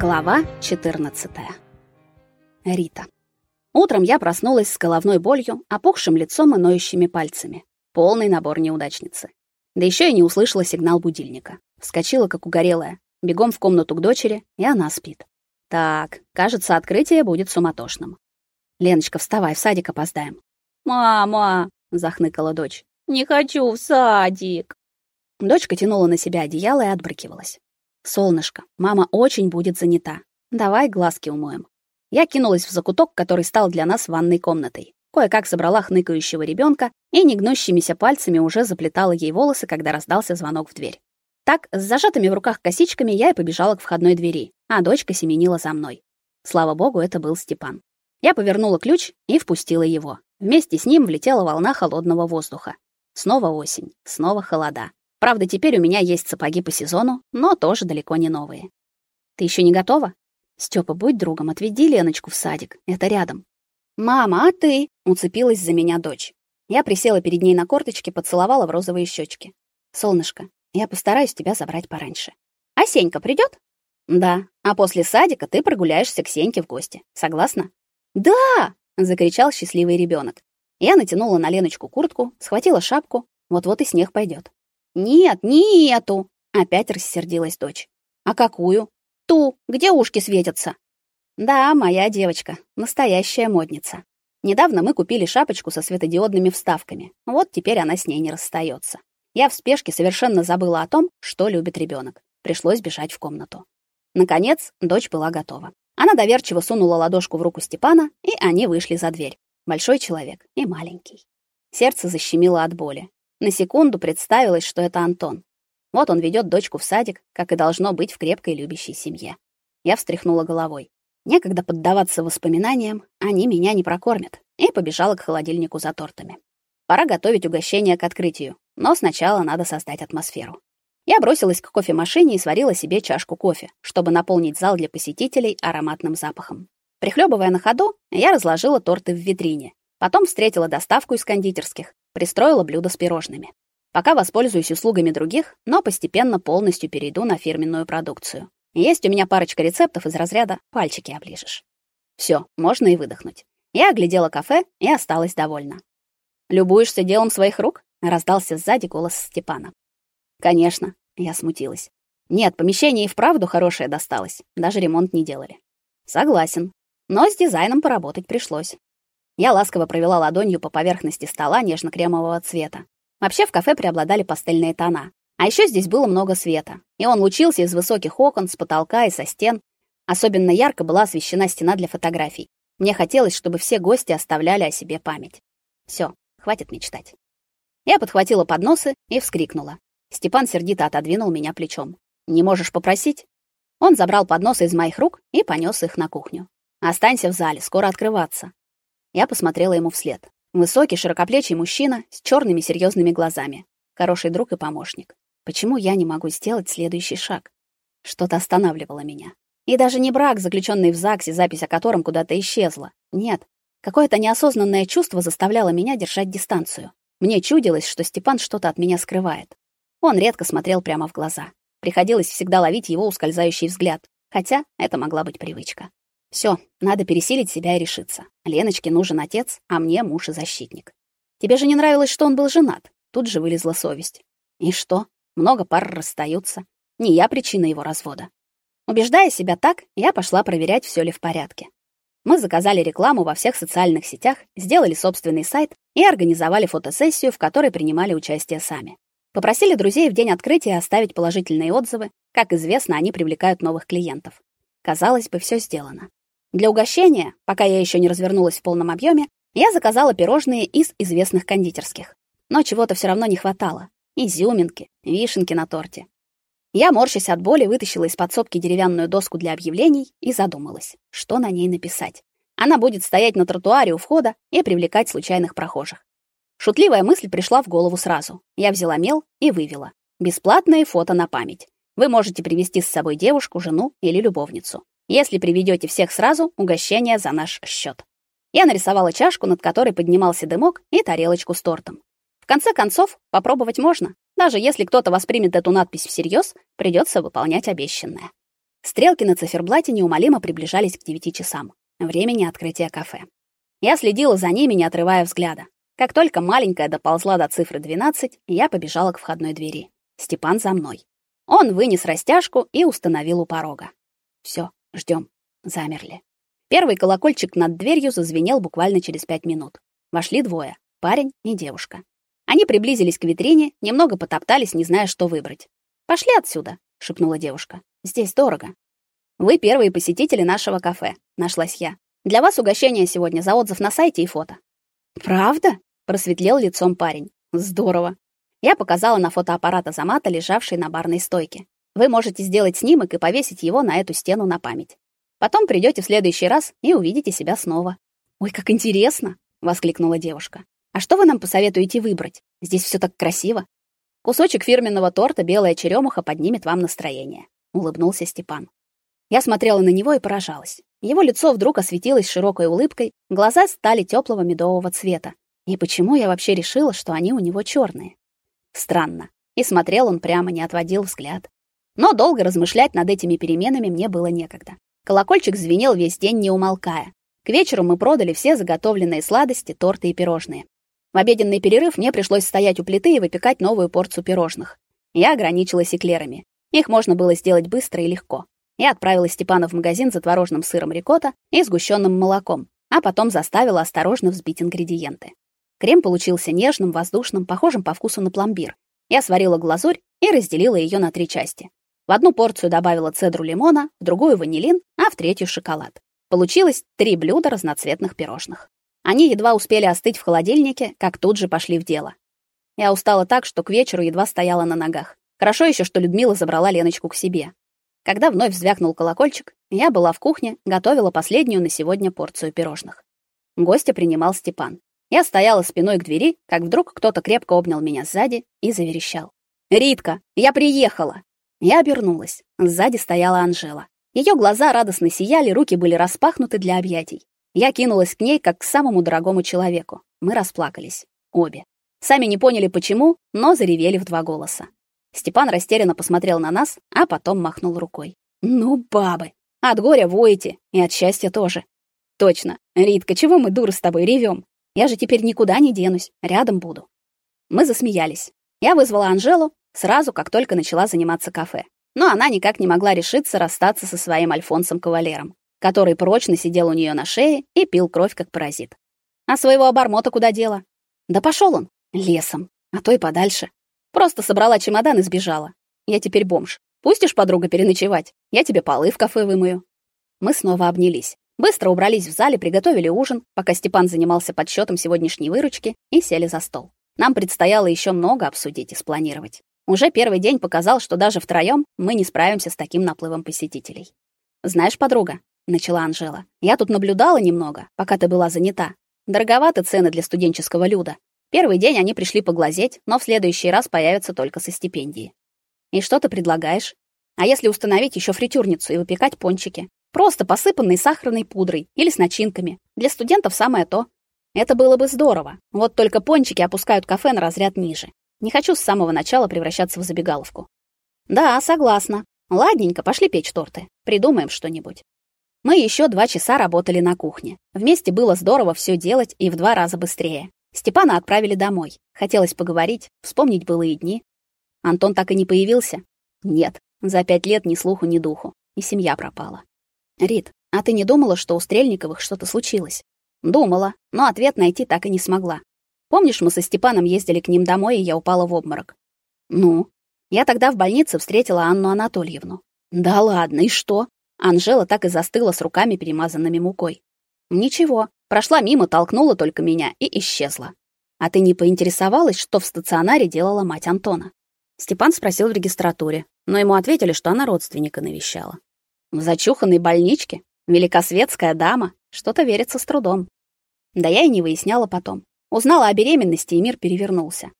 Глава 14. Рита. Утром я проснулась с головной болью, опухшим лицом и ноющими пальцами. Полный набор неудачницы. Да еще и не услышала сигнал будильника. Вскочила как угорелая, бегом в комнату к дочери, и она спит. Так, кажется, открытие будет суматошным. Леночка, вставай, в садик опоздаем. Мама, захныкала дочь. Не хочу в садик. Дочка тянула на себя одеяло и отбрыкивалась. Солнышко, мама очень будет занята. Давай глазки умоем. Я кинулась в закуток, который стал для нас ванной комнатой. Кое-как собрала хныкающего ребенка и негнущимися пальцами уже заплетала ей волосы, когда раздался звонок в дверь. Так, с зажатыми в руках косичками я и побежала к входной двери, а дочка семенила за мной. Слава богу, это был Степан. Я повернула ключ и впустила его. Вместе с ним влетела волна холодного воздуха. Снова осень, снова холода. Правда, теперь у меня есть сапоги по сезону, но тоже далеко не новые. Ты еще не готова? Степа, будь другом, отведи Леночку в садик. Это рядом. Мама, а ты? Уцепилась за меня дочь. Я присела перед ней на корточки, поцеловала в розовые щечки. Солнышко, я постараюсь тебя забрать пораньше. А Сенька придет? Да. А после садика ты прогуляешься к Сеньке в гости. Согласна? Да! закричал счастливый ребенок. Я натянула на Леночку куртку, схватила шапку. Вот-вот и снег пойдет. Нет, не эту, опять рассердилась дочь. А какую? Ту, где ушки светятся. Да, моя девочка, настоящая модница. Недавно мы купили шапочку со светодиодными вставками. Вот теперь она с ней не расстается. Я в спешке совершенно забыла о том, что любит ребенок. Пришлось бежать в комнату. Наконец, дочь была готова. Она доверчиво сунула ладошку в руку Степана, и они вышли за дверь. Большой человек и маленький. Сердце защемило от боли. На секунду представилось, что это Антон. Вот он ведет дочку в садик, как и должно быть в крепкой любящей семье. Я встряхнула головой. Некогда поддаваться воспоминаниям, они меня не прокормят, и побежала к холодильнику за тортами. Пора готовить угощение к открытию, но сначала надо создать атмосферу. Я бросилась к кофемашине и сварила себе чашку кофе, чтобы наполнить зал для посетителей ароматным запахом. Прихлебывая на ходу, я разложила торты в витрине. Потом встретила доставку из кондитерских Пристроила блюдо с пирожными. Пока воспользуюсь услугами других, но постепенно полностью перейду на фирменную продукцию. Есть у меня парочка рецептов из разряда «пальчики оближешь». Все, можно и выдохнуть. Я оглядела кафе и осталась довольна. «Любуешься делом своих рук?» — раздался сзади голос Степана. «Конечно», — я смутилась. «Нет, помещение и вправду хорошее досталось. Даже ремонт не делали». «Согласен. Но с дизайном поработать пришлось. Я ласково провела ладонью по поверхности стола нежно-кремового цвета. Вообще в кафе преобладали пастельные тона. А еще здесь было много света, и он лучился из высоких окон, с потолка и со стен. Особенно ярко была освещена стена для фотографий. Мне хотелось, чтобы все гости оставляли о себе память. Все, хватит мечтать. Я подхватила подносы и вскрикнула. Степан сердито отодвинул меня плечом. «Не можешь попросить?» Он забрал подносы из моих рук и понес их на кухню. «Останься в зале, скоро открываться». Я посмотрела ему вслед. Высокий, широкоплечий мужчина с черными серьезными глазами. Хороший друг и помощник. Почему я не могу сделать следующий шаг? Что-то останавливало меня. И даже не брак, заключенный в ЗАГСе, запись о котором куда-то исчезла. Нет. Какое-то неосознанное чувство заставляло меня держать дистанцию. Мне чудилось, что Степан что-то от меня скрывает. Он редко смотрел прямо в глаза. Приходилось всегда ловить его ускользающий взгляд, хотя это могла быть привычка. Все, надо пересилить себя и решиться. Леночке нужен отец, а мне муж и защитник. Тебе же не нравилось, что он был женат. Тут же вылезла совесть. И что? Много пар расстаются. Не я причина его развода. Убеждая себя так, я пошла проверять, все ли в порядке. Мы заказали рекламу во всех социальных сетях, сделали собственный сайт и организовали фотосессию, в которой принимали участие сами. Попросили друзей в день открытия оставить положительные отзывы. Как известно, они привлекают новых клиентов. Казалось бы, все сделано. Для угощения, пока я еще не развернулась в полном объеме, я заказала пирожные из известных кондитерских. Но чего-то все равно не хватало. Изюминки, вишенки на торте. Я, морщась от боли, вытащила из подсобки деревянную доску для объявлений и задумалась, что на ней написать. Она будет стоять на тротуаре у входа и привлекать случайных прохожих. Шутливая мысль пришла в голову сразу. Я взяла мел и вывела: бесплатные фото на память. Вы можете привезти с собой девушку, жену или любовницу. Если приведете всех сразу, угощение за наш счет. Я нарисовала чашку, над которой поднимался дымок, и тарелочку с тортом. В конце концов, попробовать можно. Даже если кто-то воспримет эту надпись всерьез, придется выполнять обещанное. Стрелки на циферблате неумолимо приближались к девяти часам, времени открытия кафе. Я следила за ними, не отрывая взгляда. Как только маленькая доползла до цифры 12, я побежала к входной двери. Степан за мной. Он вынес растяжку и установил у порога. Все, ждем. Замерли. Первый колокольчик над дверью зазвенел буквально через пять минут. Вошли двое: парень и девушка. Они приблизились к витрине, немного потоптались, не зная, что выбрать. "Пошли отсюда", шепнула девушка. "Здесь дорого". "Вы первые посетители нашего кафе", нашлась я. "Для вас угощение сегодня за отзыв на сайте и фото". "Правда?" просветлел лицом парень. "Здорово". Я показала на фотоаппарат Азамата, лежавший на барной стойке. Вы можете сделать снимок и повесить его на эту стену на память. Потом придете в следующий раз и увидите себя снова. Ой, как интересно, воскликнула девушка. А что вы нам посоветуете выбрать? Здесь все так красиво. Кусочек фирменного торта белая черемуха поднимет вам настроение, улыбнулся Степан. Я смотрела на него и поражалась. Его лицо вдруг осветилось широкой улыбкой, глаза стали теплого медового цвета. И почему я вообще решила, что они у него черные? Странно. И смотрел он прямо, не отводил взгляд. Но долго размышлять над этими переменами мне было некогда. Колокольчик звенел весь день, не умолкая. К вечеру мы продали все заготовленные сладости, торты и пирожные. В обеденный перерыв мне пришлось стоять у плиты и выпекать новую порцию пирожных. Я ограничилась эклерами. Их можно было сделать быстро и легко. Я отправила Степана в магазин за творожным сыром рикотта и сгущенным молоком, а потом заставила осторожно взбить ингредиенты. Крем получился нежным, воздушным, похожим по вкусу на пломбир. Я сварила глазурь и разделила ее на три части. В одну порцию добавила цедру лимона, в другую ванилин, а в третью шоколад. Получилось три блюда разноцветных пирожных. Они едва успели остыть в холодильнике, как тут же пошли в дело. Я устала так, что к вечеру едва стояла на ногах. Хорошо еще, что Людмила забрала Леночку к себе. Когда вновь звякнул колокольчик, я была в кухне, готовила последнюю на сегодня порцию пирожных. Гостя принимал Степан. Я стояла спиной к двери, как вдруг кто-то крепко обнял меня сзади и заверещал: "Ритка, я приехала!" Я обернулась. Сзади стояла Анжела. Ее глаза радостно сияли, руки были распахнуты для объятий. Я кинулась к ней как к самому дорогому человеку. Мы расплакались. Обе. Сами не поняли почему, но заревели в два голоса. Степан растерянно посмотрел на нас, а потом махнул рукой. Ну, бабы, от горя воете, и от счастья тоже. Точно. Ритка, чего мы дуры с тобой ревем? Я же теперь никуда не денусь, рядом буду. Мы засмеялись. Я вызвала Анжелу сразу, как только начала заниматься кафе но она никак не могла решиться расстаться со своим Альфонсом-кавалером, который прочно сидел у нее на шее и пил кровь как паразит. А своего обормота куда дела? Да пошел он лесом, а то и подальше. Просто собрала чемодан и сбежала. Я теперь бомж. Пустишь, подруга, переночевать? Я тебе полы в кафе вымою. Мы снова обнялись. Быстро убрались в зале, приготовили ужин, пока Степан занимался подсчетом сегодняшней выручки, и сели за стол. Нам предстояло еще много обсудить и спланировать. Уже первый день показал, что даже втроем мы не справимся с таким наплывом посетителей. Знаешь, подруга, начала Анжела. Я тут наблюдала немного, пока ты была занята. Дороговаты цены для студенческого люда. Первый день они пришли поглазеть, но в следующий раз появятся только со стипендией. И что ты предлагаешь? А если установить еще фритюрницу и выпекать пончики, просто посыпанные сахарной пудрой или с начинками? Для студентов самое то. Это было бы здорово. Вот только пончики опускают кафе на разряд ниже. Не хочу с самого начала превращаться в забегаловку. Да, согласна. Ладненько, пошли печь торты. Придумаем что-нибудь. Мы еще два часа работали на кухне. Вместе было здорово все делать и в два раза быстрее. Степана отправили домой. Хотелось поговорить, вспомнить былые дни. Антон так и не появился? Нет, за пять лет ни слуху, ни духу. И семья пропала. Рит, а ты не думала, что у Стрельниковых что-то случилось? Думала, но ответ найти так и не смогла. Помнишь, мы со Степаном ездили к ним домой, и я упала в обморок? Ну, я тогда в больнице встретила Анну Анатольевну. Да ладно, и что? Анжела так и застыла с руками, перемазанными мукой. Ничего, прошла мимо, толкнула только меня и исчезла. А ты не поинтересовалась, что в стационаре делала мать Антона? Степан спросил в регистратуре, но ему ответили, что она родственника навещала. В зачуханной больничке, великосветская дама, что-то верится с трудом. Да я и не выясняла потом. Узнала о беременности, и мир перевернулся.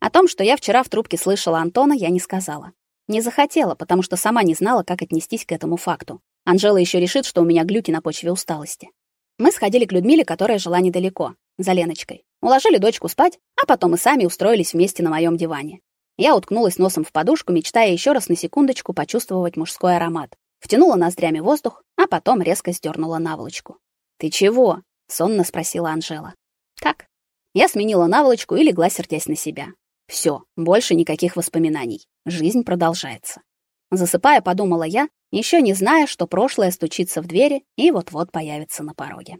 О том, что я вчера в трубке слышала Антона, я не сказала. Не захотела, потому что сама не знала, как отнестись к этому факту. Анжела еще решит, что у меня глюки на почве усталости. Мы сходили к Людмиле, которая жила недалеко, за Леночкой. Уложили дочку спать, а потом и сами устроились вместе на моем диване. Я уткнулась носом в подушку, мечтая еще раз на секундочку почувствовать мужской аромат. Втянула ноздрями воздух, а потом резко сдернула наволочку. "Ты чего?" сонно спросила Анжела. "Так". Я сменила наволочку и легла, сердясь на себя. Все, больше никаких воспоминаний. Жизнь продолжается. Засыпая, подумала я, еще не зная, что прошлое стучится в двери и вот-вот появится на пороге.